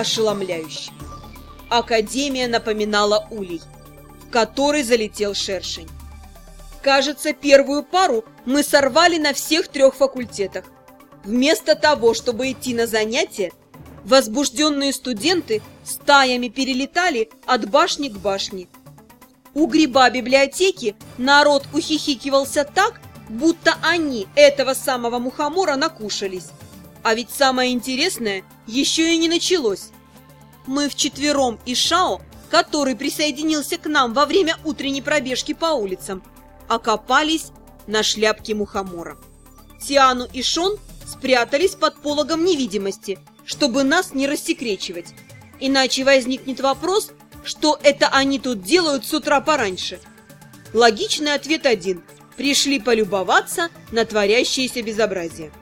Ошеломляющим. Академия напоминала улей, в который залетел шершень. Кажется, первую пару мы сорвали на всех трех факультетах. Вместо того, чтобы идти на занятия, возбужденные студенты стаями перелетали от башни к башне. У гриба библиотеки народ ухихикивался так, будто они этого самого мухомора накушались. А ведь самое интересное еще и не началось. Мы вчетвером и Шао, который присоединился к нам во время утренней пробежки по улицам, окопались на шляпке мухомора. Тиану и Шон спрятались под пологом невидимости, чтобы нас не рассекречивать. Иначе возникнет вопрос, что это они тут делают с утра пораньше. Логичный ответ один – пришли полюбоваться на творящееся безобразие.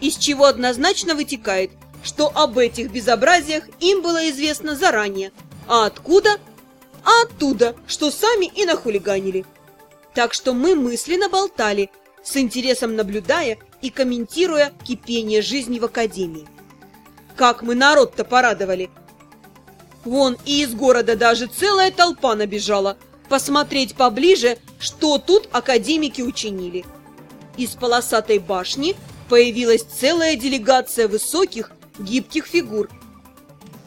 Из чего однозначно вытекает, что об этих безобразиях им было известно заранее. А откуда? А оттуда, что сами и нахулиганили. Так что мы мысленно болтали, с интересом наблюдая и комментируя кипение жизни в академии. Как мы народ-то порадовали! Вон и из города даже целая толпа набежала посмотреть поближе, что тут академики учинили. Из полосатой башни появилась целая делегация высоких, гибких фигур.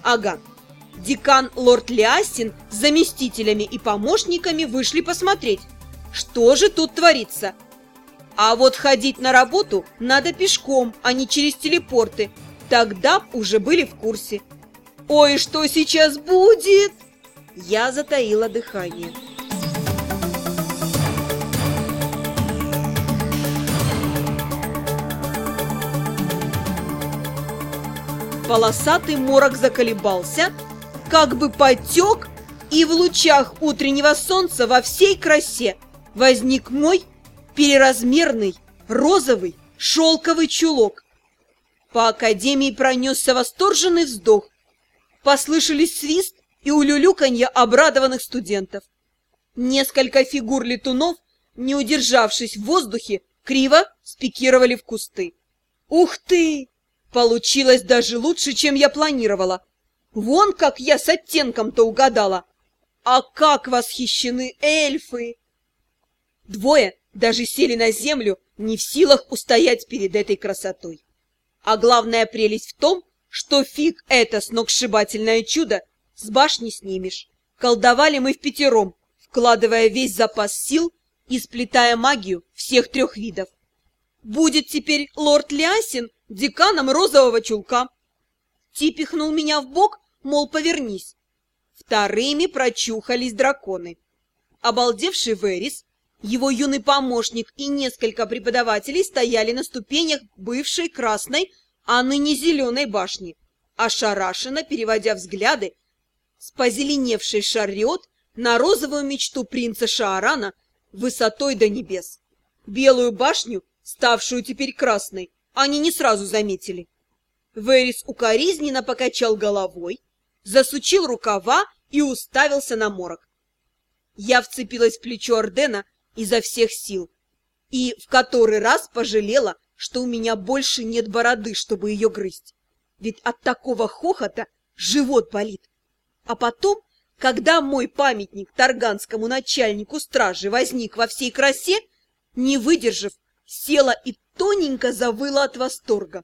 Ага, декан лорд Лиасин с заместителями и помощниками вышли посмотреть, что же тут творится. А вот ходить на работу надо пешком, а не через телепорты. Тогда уже были в курсе. Ой, что сейчас будет? Я затаила дыхание. Полосатый морок заколебался, как бы потек, и в лучах утреннего солнца во всей красе возник мой переразмерный розовый шелковый чулок. По академии пронесся восторженный вздох. Послышались свист и улюлюканье обрадованных студентов. Несколько фигур летунов, не удержавшись в воздухе, криво спикировали в кусты. Ух ты! Получилось даже лучше, чем я планировала. Вон как я с оттенком-то угадала. А как восхищены эльфы! Двое даже сели на землю, не в силах устоять перед этой красотой. А главная прелесть в том, что фиг это сногсшибательное чудо с башни снимешь. Колдовали мы в пятером, вкладывая весь запас сил и сплетая магию всех трех видов. Будет теперь лорд Лясин деканом розового чулка. Ти пихнул меня в бок, мол, повернись. Вторыми прочухались драконы. Обалдевший Верис, его юный помощник и несколько преподавателей стояли на ступенях бывшей красной, а ныне зеленой башни, ошарашенно переводя взгляды с позеленевшей шарриот на розовую мечту принца Шаарана высотой до небес. Белую башню, ставшую теперь красной, они не сразу заметили. Верис укоризненно покачал головой, засучил рукава и уставился на морок. Я вцепилась в плечо Ордена изо всех сил и в который раз пожалела, что у меня больше нет бороды, чтобы ее грызть. Ведь от такого хохота живот болит. А потом, когда мой памятник тарганскому начальнику стражи возник во всей красе, не выдержав, села и тоненько завыла от восторга.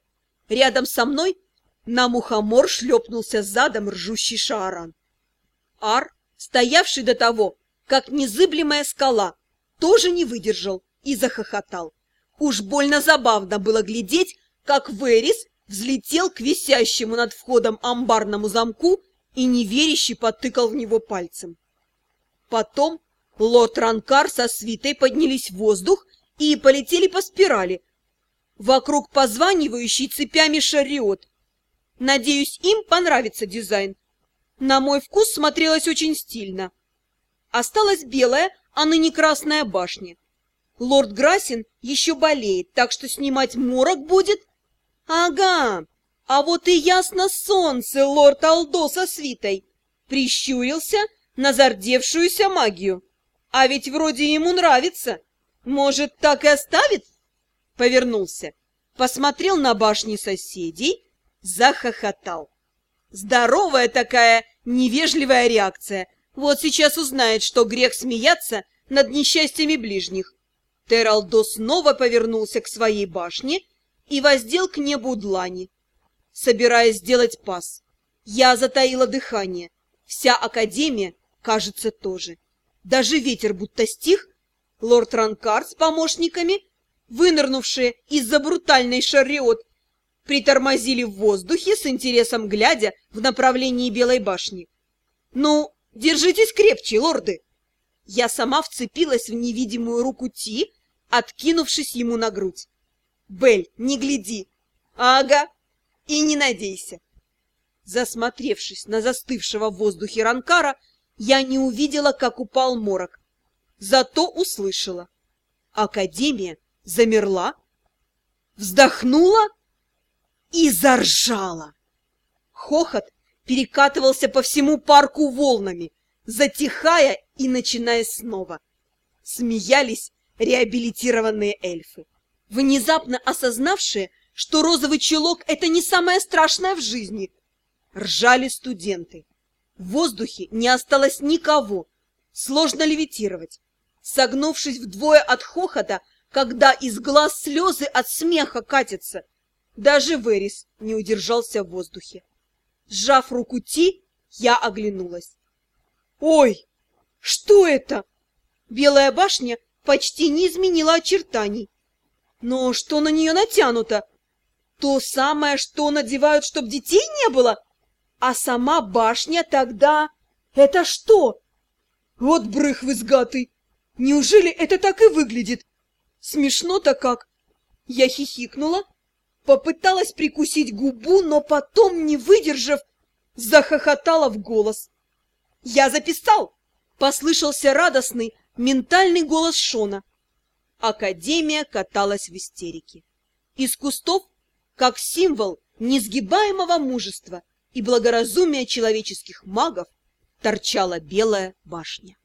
Рядом со мной на мухомор шлепнулся задом ржущий шааран. Ар, стоявший до того, как незыблемая скала, тоже не выдержал и захохотал. Уж больно забавно было глядеть, как Верис взлетел к висящему над входом амбарному замку и неверяще потыкал в него пальцем. Потом лорд Ранкар со свитой поднялись в воздух и полетели по спирали, вокруг позванивающей цепями шариот. Надеюсь, им понравится дизайн. На мой вкус смотрелось очень стильно. Осталась белая, а ныне красная башня. Лорд Грасин еще болеет, так что снимать морок будет... Ага, а вот и ясно солнце, лорд Алдо со свитой. Прищурился на зардевшуюся магию. А ведь вроде ему нравится. Может, так и оставит? Повернулся, посмотрел на башни соседей, захохотал. Здоровая такая невежливая реакция. Вот сейчас узнает, что грех смеяться над несчастьями ближних. Тералдо снова повернулся к своей башне и воздел к небу длани, собираясь сделать пас. Я затаила дыхание. Вся Академия, кажется, тоже. Даже ветер будто стих. Лорд Ранкар с помощниками, вынырнувшие из-за брутальной шариот, притормозили в воздухе с интересом глядя в направлении Белой башни. «Ну, держитесь крепче, лорды!» Я сама вцепилась в невидимую руку Ти, откинувшись ему на грудь. «Бель, не гляди!» «Ага, и не надейся!» Засмотревшись на застывшего в воздухе Ранкара, я не увидела, как упал морок. Зато услышала. Академия замерла, вздохнула и заржала. Хохот перекатывался по всему парку волнами, затихая и начиная снова. Смеялись реабилитированные эльфы, внезапно осознавшие, что розовый чулок — это не самое страшное в жизни. Ржали студенты. В воздухе не осталось никого. Сложно левитировать. Согнувшись вдвое от хохота, когда из глаз слезы от смеха катятся, даже Верис не удержался в воздухе. Сжав руку Ти, я оглянулась. «Ой, что это?» Белая башня почти не изменила очертаний. Но что на нее натянуто? То самое, что надевают, чтоб детей не было? А сама башня тогда... Это что? Вот брых изгатый! Неужели это так и выглядит? Смешно-то как! Я хихикнула, попыталась прикусить губу, но потом, не выдержав, захохотала в голос. «Я записал!» — послышался радостный, ментальный голос Шона. Академия каталась в истерике. Из кустов, как символ несгибаемого мужества и благоразумия человеческих магов, торчала белая башня.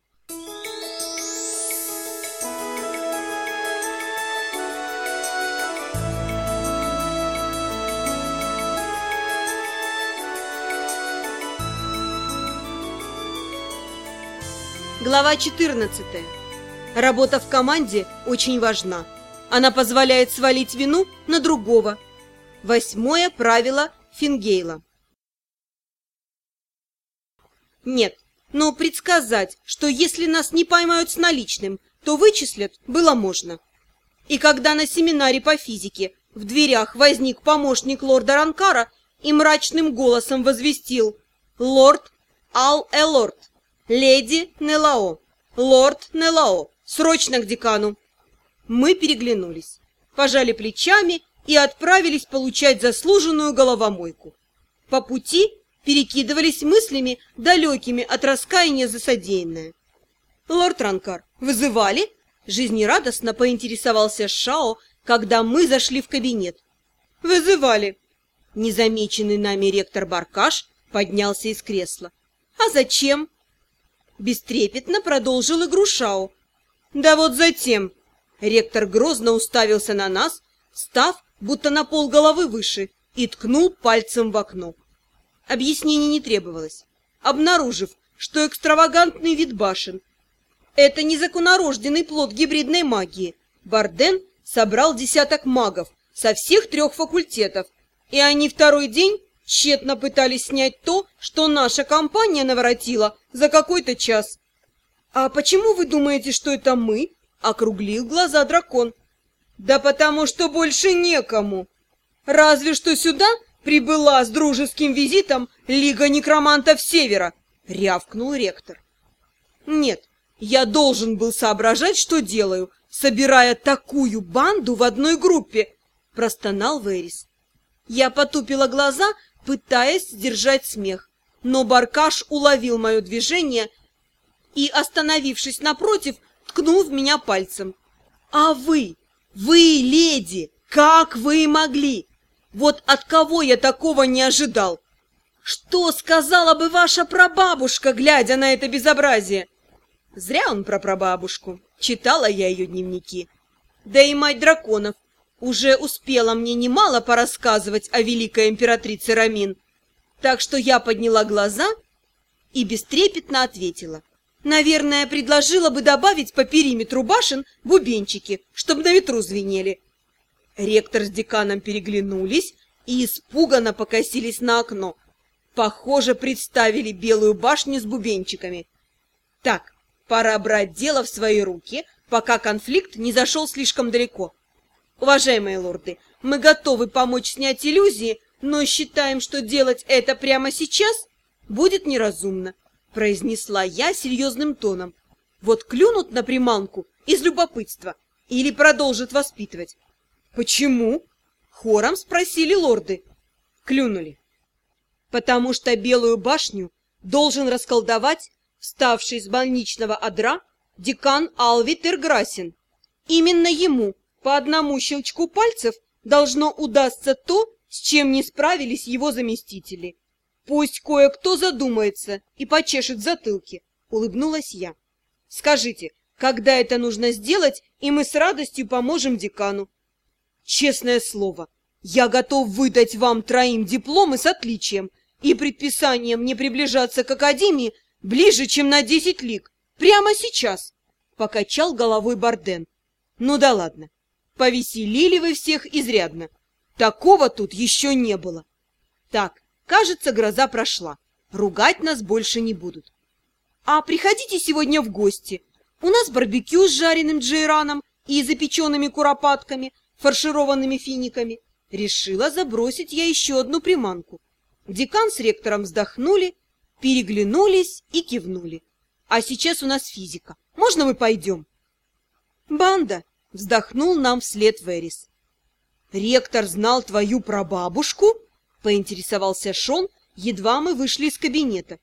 Глава 14. Работа в команде очень важна. Она позволяет свалить вину на другого. Восьмое правило Фингейла. Нет, но предсказать, что если нас не поймают с наличным, то вычислят, было можно. И когда на семинаре по физике в дверях возник помощник лорда Ранкара и мрачным голосом возвестил «Лорд Ал-Элорд, леди Нелао, лорд Нелао, срочно к декану!» Мы переглянулись, пожали плечами и отправились получать заслуженную головомойку. По пути перекидывались мыслями, далекими от раскаяния за содеянное. «Лорд Ранкар, вызывали?» Жизнерадостно поинтересовался Шао, когда мы зашли в кабинет. «Вызывали!» Незамеченный нами ректор Баркаш поднялся из кресла. «А зачем?» Бестрепетно продолжил игру Шао. «Да вот затем!» Ректор грозно уставился на нас, став будто на пол головы выше, и ткнул пальцем в окно. Объяснений не требовалось. Обнаружив, что экстравагантный вид башен – это незаконнорожденный плод гибридной магии, Барден собрал десяток магов со всех трех факультетов, и они второй день тщетно пытались снять то, что наша компания наворотила за какой-то час. «А почему вы думаете, что это мы?» – округлил глаза дракон. «Да потому что больше некому. Разве что сюда прибыла с дружеским визитом Лига Некромантов Севера!» — рявкнул ректор. «Нет, я должен был соображать, что делаю, собирая такую банду в одной группе!» — простонал Верис. Я потупила глаза, пытаясь сдержать смех, но Баркаш уловил мое движение и, остановившись напротив, ткнул в меня пальцем. «А вы, вы, леди, как вы могли? Вот от кого я такого не ожидал? Что сказала бы ваша прабабушка, глядя на это безобразие? Зря он про прабабушку. Читала я ее дневники. Да и мать драконов. Уже успела мне немало порассказывать о великой императрице Рамин, так что я подняла глаза и бестрепетно ответила. Наверное, предложила бы добавить по периметру башен бубенчики, чтобы на ветру звенели. Ректор с деканом переглянулись и испуганно покосились на окно. Похоже, представили белую башню с бубенчиками. Так, пора брать дело в свои руки, пока конфликт не зашел слишком далеко. Уважаемые лорды, мы готовы помочь снять иллюзии, но считаем, что делать это прямо сейчас будет неразумно, произнесла я серьезным тоном. Вот клюнут на приманку из любопытства или продолжат воспитывать. Почему? Хором спросили лорды. Клюнули. Потому что Белую башню должен расколдовать вставший с больничного одра декан Алви Терграсин. Именно ему по одному щелчку пальцев должно удастся то, с чем не справились его заместители. Пусть кое-кто задумается и почешет затылки, улыбнулась я. Скажите, когда это нужно сделать, и мы с радостью поможем декану. Честное слово, я готов выдать вам троим дипломы с отличием и предписанием не приближаться к академии ближе, чем на десять лиг, прямо сейчас, — покачал головой Барден. Ну да ладно, повеселили вы всех изрядно. Такого тут еще не было. Так, кажется, гроза прошла. Ругать нас больше не будут. А приходите сегодня в гости. У нас барбекю с жареным джейраном и запеченными куропатками — фаршированными финиками, решила забросить я еще одну приманку. Декан с ректором вздохнули, переглянулись и кивнули. А сейчас у нас физика. Можно мы пойдем? Банда! Вздохнул нам вслед Верис. Ректор знал твою прабабушку? Поинтересовался Шон, едва мы вышли из кабинета.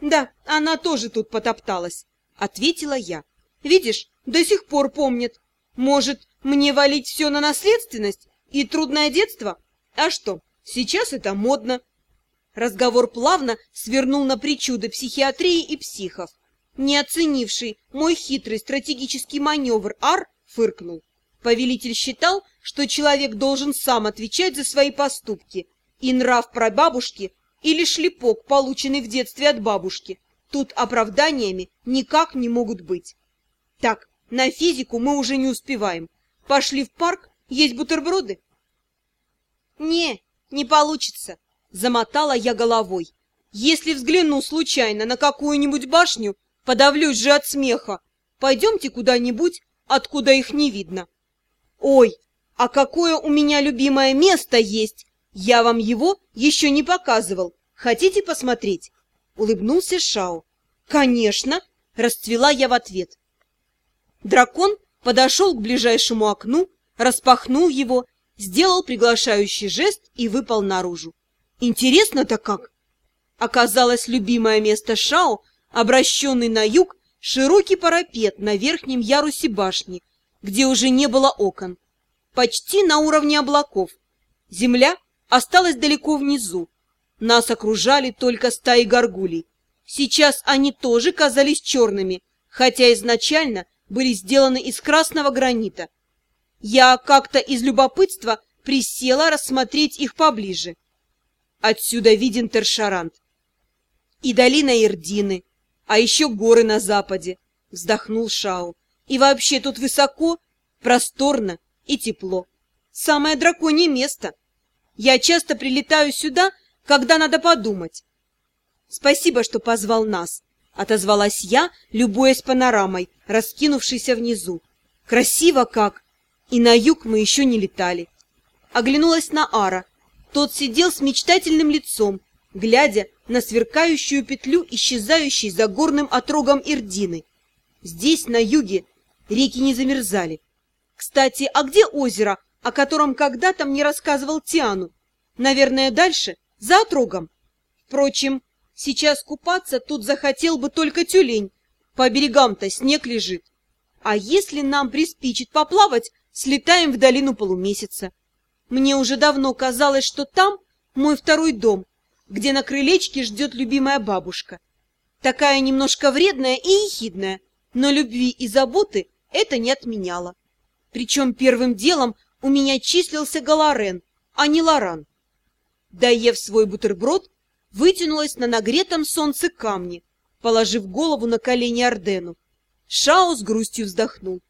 Да, она тоже тут потопталась, ответила я. Видишь, до сих пор помнит. Может, мне валить все на наследственность и трудное детство? А что, сейчас это модно. Разговор плавно свернул на причуды психиатрии и психов. Не оценивший мой хитрый стратегический маневр Ар фыркнул. Повелитель считал, что человек должен сам отвечать за свои поступки, и нрав прабабушки или шлепок, полученный в детстве от бабушки, тут оправданиями никак не могут быть. Так, на физику мы уже не успеваем. Пошли в парк есть бутерброды? Не, не получится, замотала я головой. Если взгляну случайно на какую-нибудь башню, подавлюсь же от смеха. Пойдемте куда-нибудь, откуда их не видно. Ой, а какое у меня любимое место есть! Я вам его еще не показывал. Хотите посмотреть? Улыбнулся Шао. Конечно, расцвела я в ответ. Дракон подошел к ближайшему окну, распахнул его, сделал приглашающий жест и выпал наружу. Интересно-то как? Оказалось, любимое место Шао, обращенный на юг, широкий парапет на верхнем ярусе башни, где уже не было окон. Почти на уровне облаков. Земля осталась далеко внизу. Нас окружали только стаи горгулей. Сейчас они тоже казались черными, хотя изначально были сделаны из красного гранита. Я как-то из любопытства присела рассмотреть их поближе. Отсюда виден Тершарант. И долина Ирдины, а еще горы на западе, вздохнул Шау. И вообще тут высоко, просторно и тепло. Самое драконье место. Я часто прилетаю сюда, когда надо подумать. Спасибо, что позвал нас. — отозвалась я, любуясь панорамой, раскинувшейся внизу. «Красиво как! И на юг мы еще не летали!» Оглянулась на Ара. Тот сидел с мечтательным лицом, глядя на сверкающую петлю, исчезающей за горным отрогом Ирдины. Здесь, на юге, реки не замерзали. Кстати, а где озеро, о котором когда-то мне рассказывал Тиану? Наверное, дальше, за отрогом. Впрочем, Сейчас купаться тут захотел бы только тюлень. По берегам-то снег лежит. А если нам приспичит поплавать, слетаем в долину полумесяца. Мне уже давно казалось, что там мой второй дом, где на крылечке ждет любимая бабушка. Такая немножко вредная и ехидная, но любви и заботы это не отменяло. Причем первым делом у меня числился Галарен, а не Лоран. Доев свой бутерброд, вытянулась на нагретом солнце камне, положив голову на колени Ордену. Шао с грустью вздохнул.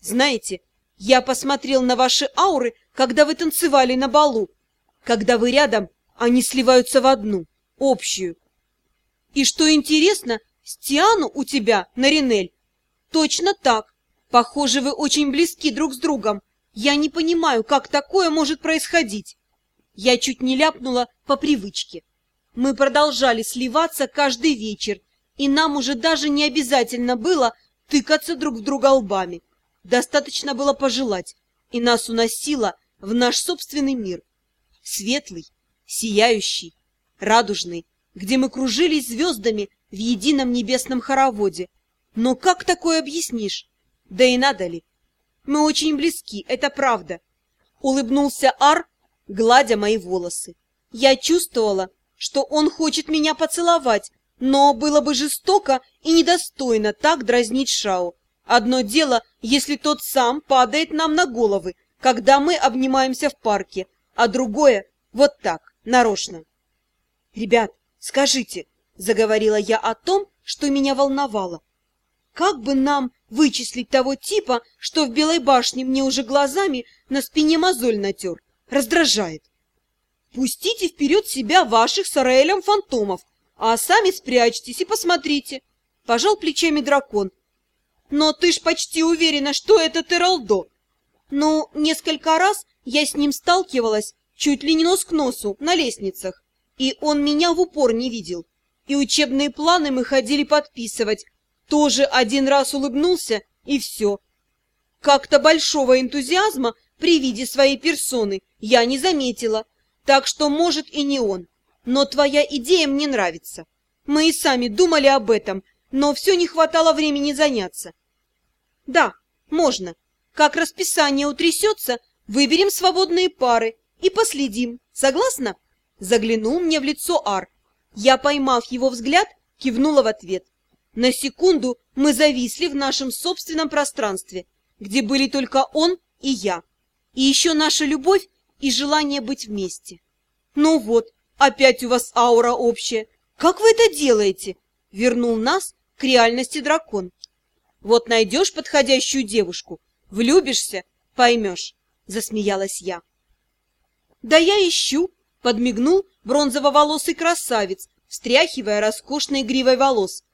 «Знаете, я посмотрел на ваши ауры, когда вы танцевали на балу. Когда вы рядом, они сливаются в одну, общую. И что интересно, Стиану у тебя, Наринель, точно так. Похоже, вы очень близки друг с другом. Я не понимаю, как такое может происходить. Я чуть не ляпнула по привычке. Мы продолжали сливаться каждый вечер, и нам уже даже не обязательно было тыкаться друг в друга лбами. Достаточно было пожелать, и нас уносило в наш собственный мир. Светлый, сияющий, радужный, где мы кружились звездами в едином небесном хороводе. Но как такое объяснишь? Да и надо ли? Мы очень близки, это правда. Улыбнулся Ар, гладя мои волосы. Я чувствовала, что он хочет меня поцеловать, но было бы жестоко и недостойно так дразнить Шао. Одно дело, если тот сам падает нам на головы, когда мы обнимаемся в парке, а другое — вот так, нарочно. «Ребят, скажите», — заговорила я о том, что меня волновало, «как бы нам вычислить того типа, что в Белой башне мне уже глазами на спине мозоль натер? Раздражает». «Пустите вперед себя ваших с Араэлем фантомов, а сами спрячьтесь и посмотрите», — пожал плечами дракон, но ты ж почти уверена, что это Тералдо. Ну, несколько раз я с ним сталкивалась, чуть ли не нос к носу, на лестницах, и он меня в упор не видел. И учебные планы мы ходили подписывать. Тоже один раз улыбнулся, и все. Как-то большого энтузиазма при виде своей персоны я не заметила, так что, может, и не он. Но твоя идея мне нравится. Мы и сами думали об этом, но все не хватало времени заняться. Да, можно. Как расписание утрясется, выберем свободные пары и последим. Согласна? Заглянул мне в лицо Ар. Я, поймав его взгляд, кивнула в ответ. На секунду мы зависли в нашем собственном пространстве, где были только он и я. И еще наша любовь и желание быть вместе. Ну вот, опять у вас аура общая. Как вы это делаете? Вернул нас к реальности дракон. Вот найдешь подходящую девушку, влюбишься, поймешь, — засмеялась я. Да я ищу, — подмигнул бронзово-волосый красавец, встряхивая роскошной гривой волос.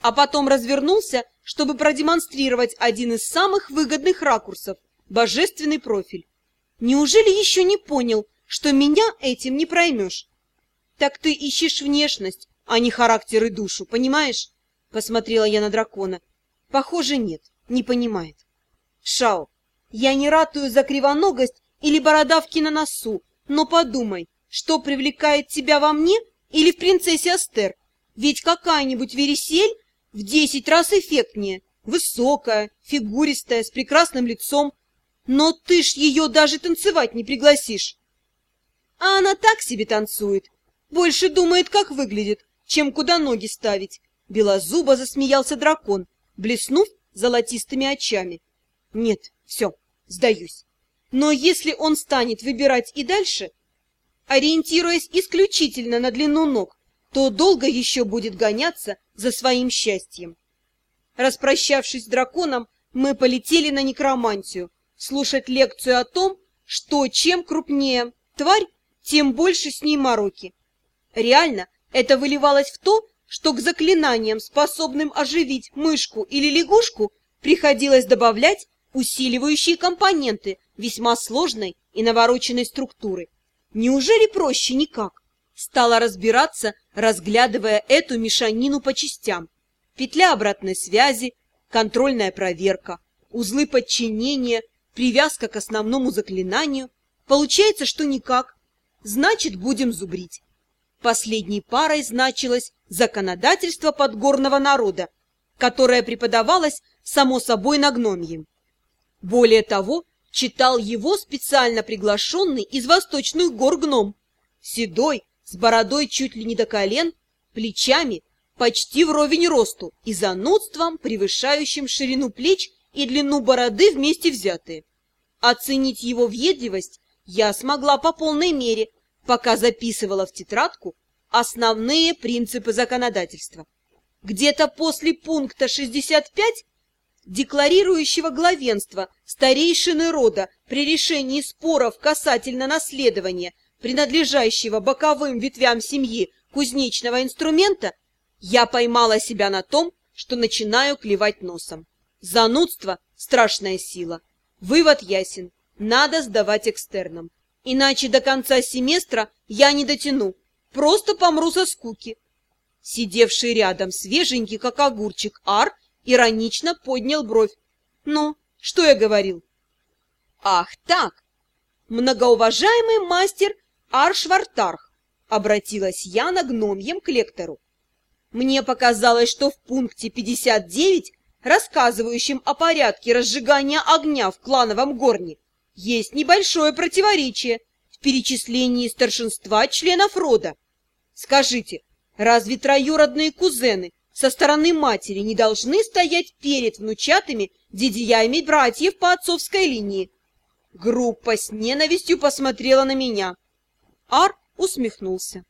А потом развернулся, чтобы продемонстрировать один из самых выгодных ракурсов — божественный профиль. Неужели еще не понял, что меня этим не проймешь? Так ты ищешь внешность, а не характер и душу, понимаешь? Посмотрела я на дракона. Похоже, нет, не понимает. Шао, я не ратую за кривоногость или бородавки на носу, но подумай, что привлекает тебя во мне или в принцессе Астер? Ведь какая-нибудь Вересель в десять раз эффектнее, высокая, фигуристая, с прекрасным лицом. Но ты ж ее даже танцевать не пригласишь. А она так себе танцует, больше думает, как выглядит, чем куда ноги ставить. Белозубо засмеялся дракон, блеснув золотистыми очами. Нет, все, сдаюсь. Но если он станет выбирать и дальше, ориентируясь исключительно на длину ног, то долго еще будет гоняться за своим счастьем. Распрощавшись с драконом, мы полетели на некромантию, слушать лекцию о том, что чем крупнее тварь, тем больше с ней мороки. Реально, это выливалось в то, что к заклинаниям, способным оживить мышку или лягушку, приходилось добавлять усиливающие компоненты весьма сложной и навороченной структуры. Неужели проще никак? Стала разбираться, разглядывая эту мешанину по частям. Петля обратной связи, контрольная проверка, узлы подчинения, привязка к основному заклинанию. Получается, что никак. Значит, будем зубрить. Последней парой значилось законодательство подгорного народа, которое преподавалось, само собой, на гномьем. Более того, читал его специально приглашенный из восточных гор гном, седой, с бородой чуть ли не до колен, плечами почти вровень росту и занудством, превышающим ширину плеч и длину бороды вместе взятые. Оценить его въедливость я смогла по полной мере, пока записывала в тетрадку основные принципы законодательства. Где-то после пункта 65, декларирующего главенство старейшины рода при решении споров касательно наследования, принадлежащего боковым ветвям семьи кузнечного инструмента, я поймала себя на том, что начинаю клевать носом. Занудство – страшная сила. Вывод ясен. Надо сдавать экстерном. Иначе до конца семестра я не дотяну. Просто помру со скуки. Сидевший рядом свеженький, как огурчик, Ар иронично поднял бровь. Ну, что я говорил? Ах так! Многоуважаемый мастер Ар Швартарх, обратилась я на гномьем к лектору. Мне показалось, что в пункте 59, рассказывающем о порядке разжигания огня в клановом горне, есть небольшое противоречие в перечислении старшинства членов рода. Скажите, разве троюродные кузены со стороны матери не должны стоять перед внучатыми дядями братьев по отцовской линии? Группа с ненавистью посмотрела на меня. Ар усмехнулся.